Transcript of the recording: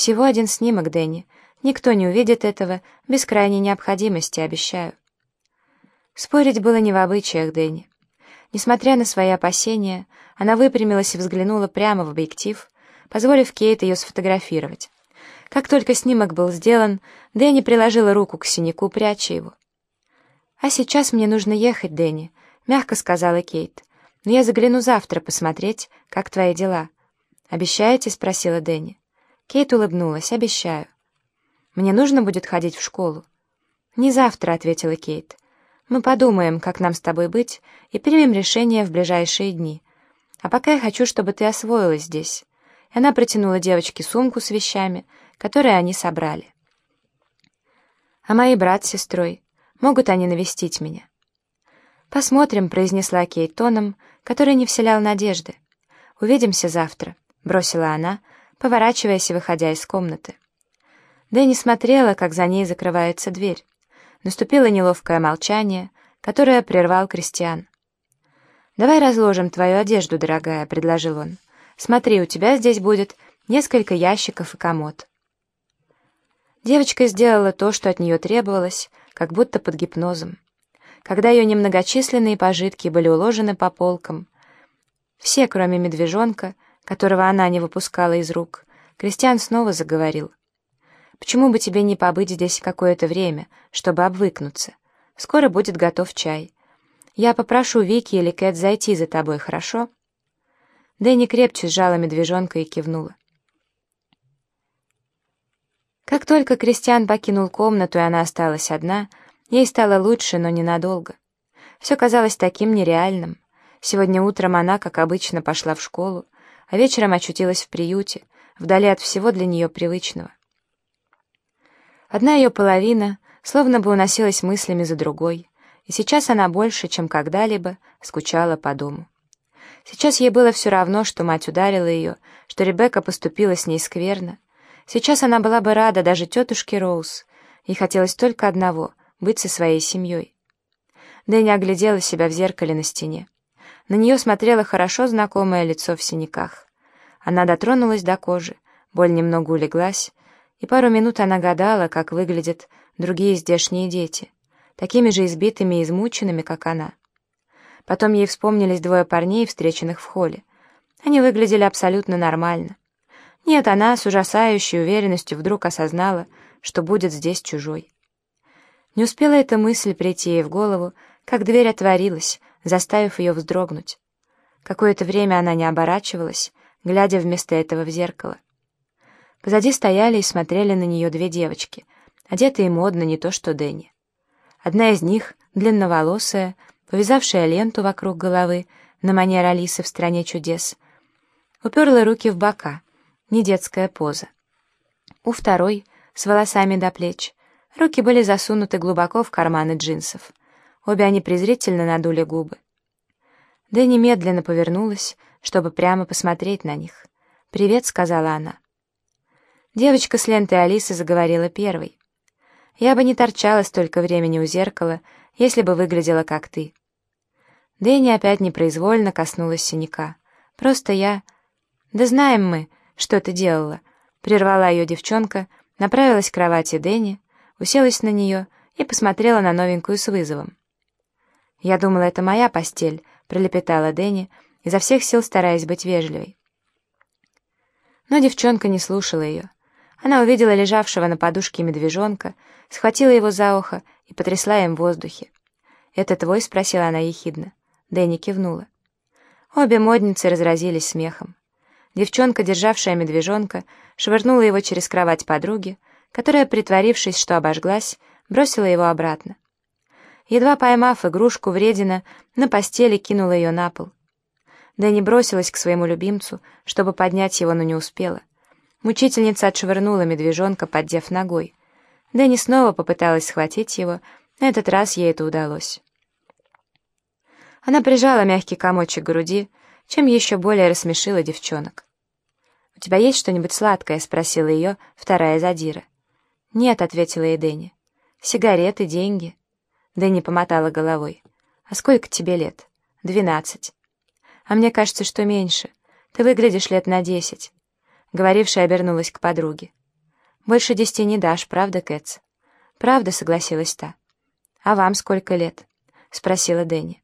Всего один снимок, Дэнни. Никто не увидит этого, без крайней необходимости, обещаю. Спорить было не в обычаях Дэнни. Несмотря на свои опасения, она выпрямилась и взглянула прямо в объектив, позволив Кейт ее сфотографировать. Как только снимок был сделан, Дэнни приложила руку к синяку, пряча его. «А сейчас мне нужно ехать, Дэнни», — мягко сказала Кейт. «Но я загляну завтра посмотреть, как твои дела». «Обещаете?» — спросила Дэнни. Кейт улыбнулась. «Обещаю». «Мне нужно будет ходить в школу?» «Не завтра», — ответила Кейт. «Мы подумаем, как нам с тобой быть, и примем решение в ближайшие дни. А пока я хочу, чтобы ты освоилась здесь». И она протянула девочке сумку с вещами, которые они собрали. «А мои брат с сестрой? Могут они навестить меня?» «Посмотрим», — произнесла Кейт тоном, который не вселял надежды. «Увидимся завтра», — бросила она, поворачиваясь и выходя из комнаты. Дэнни смотрела, как за ней закрывается дверь. Наступило неловкое молчание, которое прервал Кристиан. «Давай разложим твою одежду, дорогая», — предложил он. «Смотри, у тебя здесь будет несколько ящиков и комод». Девочка сделала то, что от нее требовалось, как будто под гипнозом. Когда ее немногочисленные пожитки были уложены по полкам, все, кроме медвежонка, которого она не выпускала из рук, Кристиан снова заговорил. «Почему бы тебе не побыть здесь какое-то время, чтобы обвыкнуться? Скоро будет готов чай. Я попрошу Вики или Кэт зайти за тобой, хорошо?» Дэнни крепче сжала медвежонка и кивнула. Как только Кристиан покинул комнату, и она осталась одна, ей стало лучше, но ненадолго. Все казалось таким нереальным. Сегодня утром она, как обычно, пошла в школу, а вечером очутилась в приюте, вдали от всего для нее привычного. Одна ее половина словно бы уносилась мыслями за другой, и сейчас она больше, чем когда-либо, скучала по дому. Сейчас ей было все равно, что мать ударила ее, что Ребекка поступила с ней скверно. Сейчас она была бы рада даже тетушке Роуз. Ей хотелось только одного — быть со своей семьей. Дэнни оглядела себя в зеркале на стене. На нее смотрело хорошо знакомое лицо в синяках. Она дотронулась до кожи, боль немного улеглась, и пару минут она гадала, как выглядят другие здешние дети, такими же избитыми и измученными, как она. Потом ей вспомнились двое парней, встреченных в холле. Они выглядели абсолютно нормально. Нет, она с ужасающей уверенностью вдруг осознала, что будет здесь чужой. Не успела эта мысль прийти ей в голову, как дверь отворилась, заставив ее вздрогнуть. Какое-то время она не оборачивалась, глядя вместо этого в зеркало. Позади стояли и смотрели на нее две девочки, одетые модно, не то что Дэнни. Одна из них, длинноволосая, повязавшая ленту вокруг головы, на манер Алисы в «Стране чудес», уперла руки в бока, не детская поза. У второй, с волосами до плеч, руки были засунуты глубоко в карманы джинсов. Обе они презрительно надули губы. Дэнни медленно повернулась, чтобы прямо посмотреть на них. «Привет», — сказала она. Девочка с лентой Алисы заговорила первой. «Я бы не торчала столько времени у зеркала, если бы выглядела как ты». Дэнни опять непроизвольно коснулась синяка. «Просто я...» «Да знаем мы, что ты делала», — прервала ее девчонка, направилась к кровати Дэнни, уселась на нее и посмотрела на новенькую с вызовом. «Я думала, это моя постель», — пролепетала Дэнни, изо всех сил стараясь быть вежливой. Но девчонка не слушала ее. Она увидела лежавшего на подушке медвежонка, схватила его за ухо и потрясла им в воздухе. «Это твой?» — спросила она ехидно. Дэнни кивнула. Обе модницы разразились смехом. Девчонка, державшая медвежонка, швырнула его через кровать подруги, которая, притворившись, что обожглась, бросила его обратно. Едва поймав игрушку, вредина на постели кинула ее на пол. Дэнни бросилась к своему любимцу, чтобы поднять его, но не успела. Мучительница отшвырнула медвежонка, поддев ногой. Дэнни снова попыталась схватить его, на этот раз ей это удалось. Она прижала мягкий комочек к груди, чем еще более рассмешила девчонок. «У тебя есть что-нибудь сладкое?» — спросила ее вторая задира. «Нет», — ответила ей Дэнни. «Сигареты, деньги». Дэнни помотала головой. «А сколько тебе лет?» «Двенадцать». «А мне кажется, что меньше. Ты выглядишь лет на десять». Говорившая обернулась к подруге. «Больше десяти не дашь, правда, Кэтс?» «Правда», — согласилась та. «А вам сколько лет?» — спросила Дэнни.